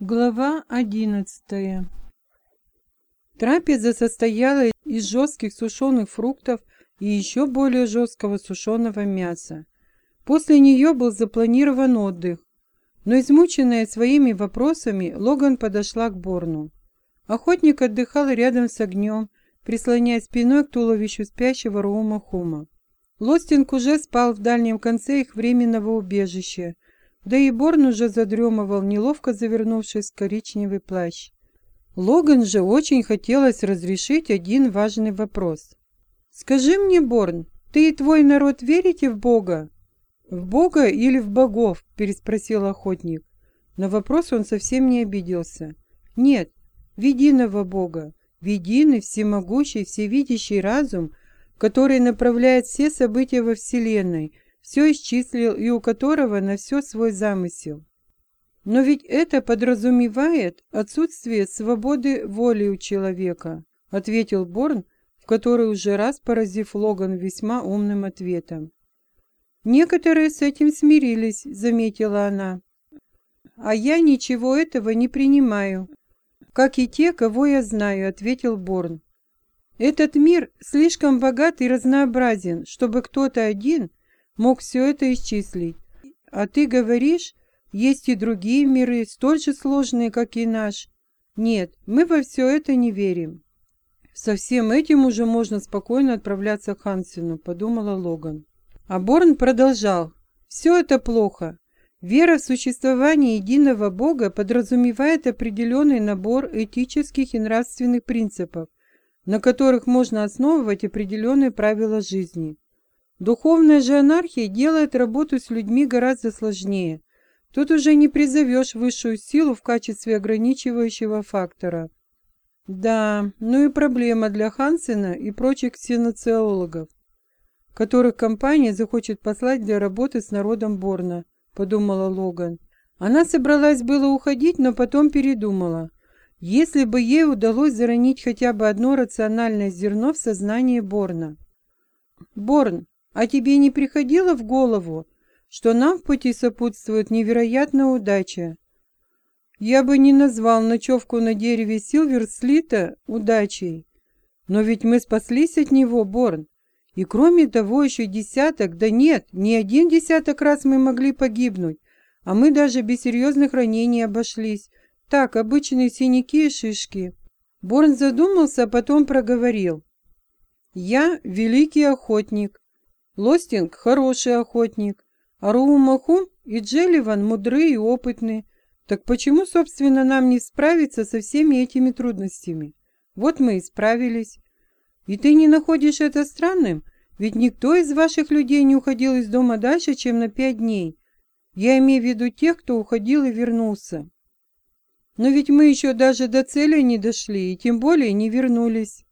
Глава одиннадцатая Трапеза состояла из жестких сушеных фруктов и еще более жесткого сушеного мяса. После нее был запланирован отдых, но измученная своими вопросами, Логан подошла к Борну. Охотник отдыхал рядом с огнем, прислоняясь спиной к туловищу спящего Роума Хума. Лостинг уже спал в дальнем конце их временного убежища, да и Борн уже задремывал, неловко завернувшись в коричневый плащ. Логан же очень хотелось разрешить один важный вопрос. «Скажи мне, Борн, ты и твой народ верите в Бога?» «В Бога или в богов?» – переспросил охотник. На вопрос он совсем не обиделся. «Нет, в единого Бога, в единый, всемогущий, всевидящий разум, который направляет все события во Вселенной – все исчислил и у которого на все свой замысел. Но ведь это подразумевает отсутствие свободы воли у человека, ответил Борн, в который уже раз поразив Логан весьма умным ответом. Некоторые с этим смирились, заметила она. А я ничего этого не принимаю, как и те, кого я знаю, ответил Борн. Этот мир слишком богат и разнообразен, чтобы кто-то один мог все это исчислить. А ты говоришь, есть и другие миры, столь же сложные, как и наш. Нет, мы во все это не верим. Со всем этим уже можно спокойно отправляться к Хансену, подумала Логан. А Борн продолжал. Все это плохо. Вера в существование единого Бога подразумевает определенный набор этических и нравственных принципов, на которых можно основывать определенные правила жизни. Духовная же анархия делает работу с людьми гораздо сложнее. Тут уже не призовешь высшую силу в качестве ограничивающего фактора. Да, ну и проблема для Хансена и прочих ксеноциологов, которых компания захочет послать для работы с народом Борна, подумала Логан. Она собралась было уходить, но потом передумала. Если бы ей удалось заронить хотя бы одно рациональное зерно в сознание Борна. «Борн, а тебе не приходило в голову, что нам в пути сопутствует невероятная удача? Я бы не назвал ночевку на дереве Силверслита удачей. Но ведь мы спаслись от него, Борн. И кроме того, еще десяток, да нет, не один десяток раз мы могли погибнуть, а мы даже без серьезных ранений обошлись. Так, обычные синяки и шишки. Борн задумался, а потом проговорил. Я великий охотник, Лостинг – хороший охотник, а Руумахум и Джелливан мудрые и опытные. Так почему, собственно, нам не справиться со всеми этими трудностями? Вот мы и справились. И ты не находишь это странным? Ведь никто из ваших людей не уходил из дома дальше, чем на пять дней. Я имею в виду тех, кто уходил и вернулся. Но ведь мы еще даже до цели не дошли, и тем более не вернулись.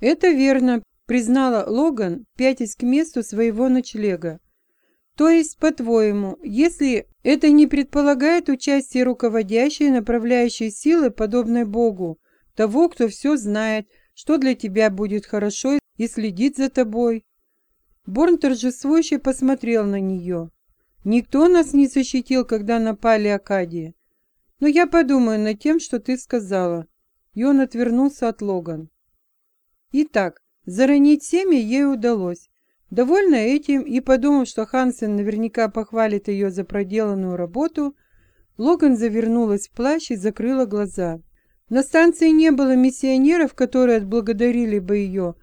Это верно, признала Логан, пятясь к месту своего ночлега. То есть, по-твоему, если это не предполагает участие руководящей направляющей силы, подобной Богу, того, кто все знает, что для тебя будет хорошо и следит за тобой? Борн торжествующе посмотрел на нее. Никто нас не защитил, когда напали Акадии. Но я подумаю над тем, что ты сказала. И он отвернулся от Логан. Итак, Заронить семя ей удалось. Довольная этим и подумав, что Хансен наверняка похвалит ее за проделанную работу, Логан завернулась в плащ и закрыла глаза. На станции не было миссионеров, которые отблагодарили бы ее,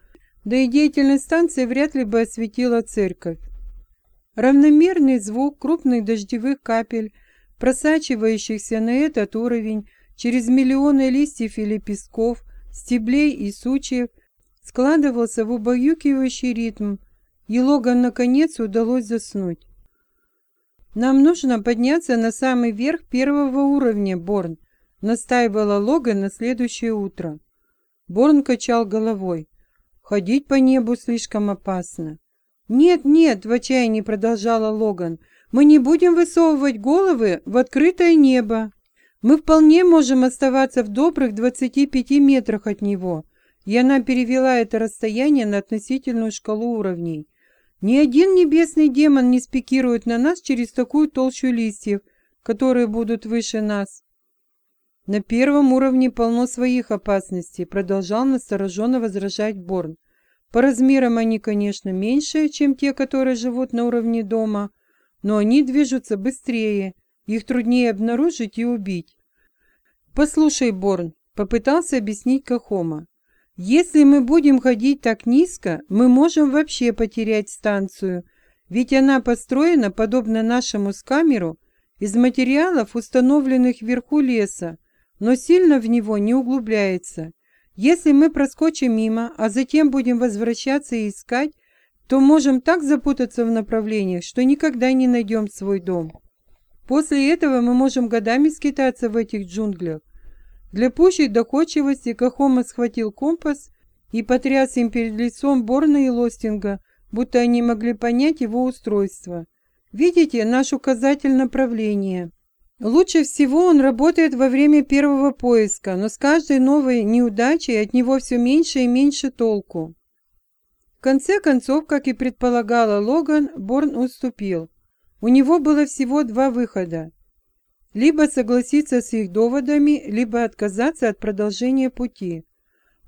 да и деятельность станции вряд ли бы осветила церковь. Равномерный звук крупных дождевых капель, просачивающихся на этот уровень через миллионы листьев и лепестков, стеблей и сучьев, складывался в убаюкивающий ритм, и Логан наконец удалось заснуть. «Нам нужно подняться на самый верх первого уровня, Борн», настаивала Логан на следующее утро. Борн качал головой. «Ходить по небу слишком опасно». «Нет, нет», — в отчаянии продолжала Логан, «мы не будем высовывать головы в открытое небо. Мы вполне можем оставаться в добрых 25 метрах от него и она перевела это расстояние на относительную шкалу уровней. Ни один небесный демон не спикирует на нас через такую толщу листьев, которые будут выше нас. На первом уровне полно своих опасностей, продолжал настороженно возражать Борн. По размерам они, конечно, меньше, чем те, которые живут на уровне дома, но они движутся быстрее, их труднее обнаружить и убить. «Послушай, Борн», — попытался объяснить Кахома, «если мы будем ходить так низко, мы можем вообще потерять станцию, ведь она построена, подобно нашему скамеру, из материалов, установленных вверху леса, но сильно в него не углубляется. Если мы проскочим мимо, а затем будем возвращаться и искать, то можем так запутаться в направлениях, что никогда не найдем свой дом. После этого мы можем годами скитаться в этих джунглях. Для пущей доходчивости Кахома схватил компас и потряс им перед лицом Борна и Лостинга, будто они могли понять его устройство. Видите наш указатель направления? Лучше всего он работает во время первого поиска, но с каждой новой неудачей от него все меньше и меньше толку. В конце концов, как и предполагала Логан, Борн уступил. У него было всего два выхода. Либо согласиться с их доводами, либо отказаться от продолжения пути.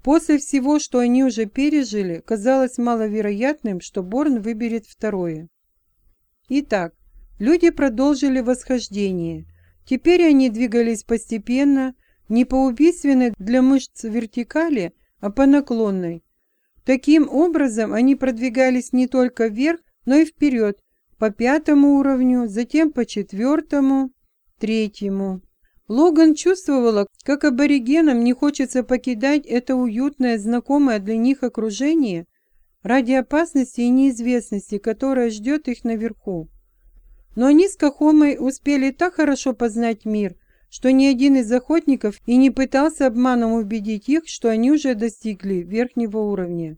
После всего, что они уже пережили, казалось маловероятным, что Борн выберет второе. Итак, люди продолжили восхождение – Теперь они двигались постепенно, не по убийственной для мышц вертикали, а по наклонной. Таким образом, они продвигались не только вверх, но и вперед, по пятому уровню, затем по четвертому, третьему. Логан чувствовала, как аборигенам не хочется покидать это уютное, знакомое для них окружение ради опасности и неизвестности, которая ждет их наверху. Но они с Кахомой успели так хорошо познать мир, что ни один из охотников и не пытался обманом убедить их, что они уже достигли верхнего уровня.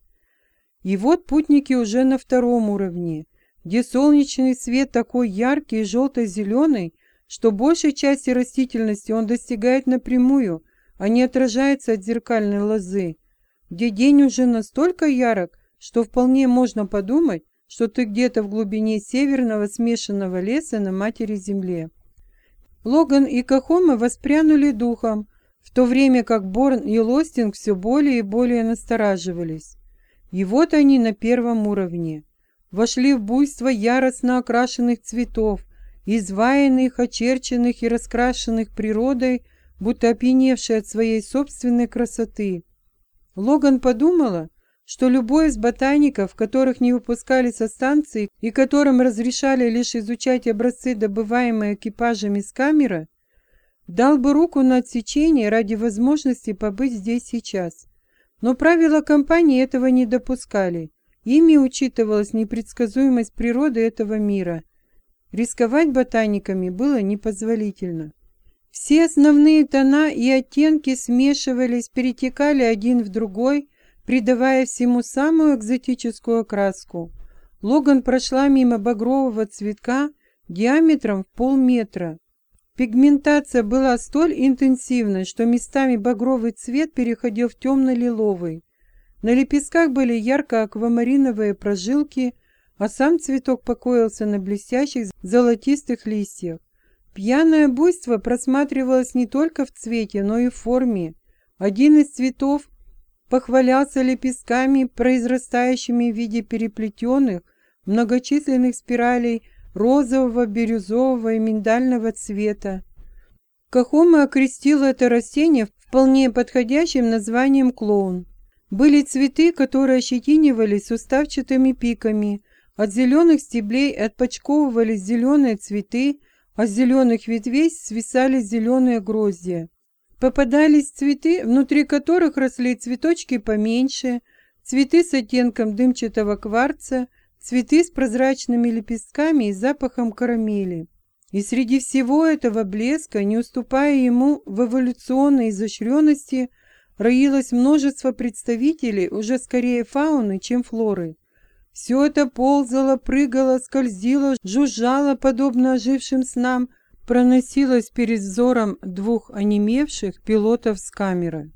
И вот путники уже на втором уровне, где солнечный свет такой яркий и желто-зеленый, что большей части растительности он достигает напрямую, а не отражается от зеркальной лозы, где день уже настолько ярок, что вполне можно подумать, что ты где-то в глубине северного смешанного леса на матери земле. Логан и Кахома воспрянули духом, в то время как Борн и Лостинг все более и более настораживались. И вот они на первом уровне. Вошли в буйство яростно окрашенных цветов, изваянных, очерченных и раскрашенных природой, будто опьяневшей от своей собственной красоты. Логан подумала, что любой из ботаников, которых не выпускали со станции и которым разрешали лишь изучать образцы, добываемые экипажами с камеры, дал бы руку на отсечение ради возможности побыть здесь сейчас. Но правила компании этого не допускали. Ими учитывалась непредсказуемость природы этого мира. Рисковать ботаниками было непозволительно. Все основные тона и оттенки смешивались, перетекали один в другой, придавая всему самую экзотическую окраску. Логан прошла мимо багрового цветка диаметром в полметра. Пигментация была столь интенсивной, что местами багровый цвет переходил в темно-лиловый. На лепестках были ярко-аквамариновые прожилки, а сам цветок покоился на блестящих золотистых листьях. Пьяное буйство просматривалось не только в цвете, но и в форме. Один из цветов похвалялся лепестками, произрастающими в виде переплетенных, многочисленных спиралей розового, бирюзового и миндального цвета. Кахома окрестил это растение вполне подходящим названием клоун. Были цветы, которые ощетинивались суставчатыми пиками, от зеленых стеблей отпочковывались зеленые цветы, а с зеленых ветвей свисали зеленые гроздья. Попадались цветы, внутри которых росли цветочки поменьше, цветы с оттенком дымчатого кварца, цветы с прозрачными лепестками и запахом карамели. И среди всего этого блеска, не уступая ему в эволюционной изощренности, роилось множество представителей уже скорее фауны, чем флоры. Все это ползало, прыгало, скользило, жужжало, подобно ожившим снам – проносилась перед взором двух онемевших пилотов с камеры.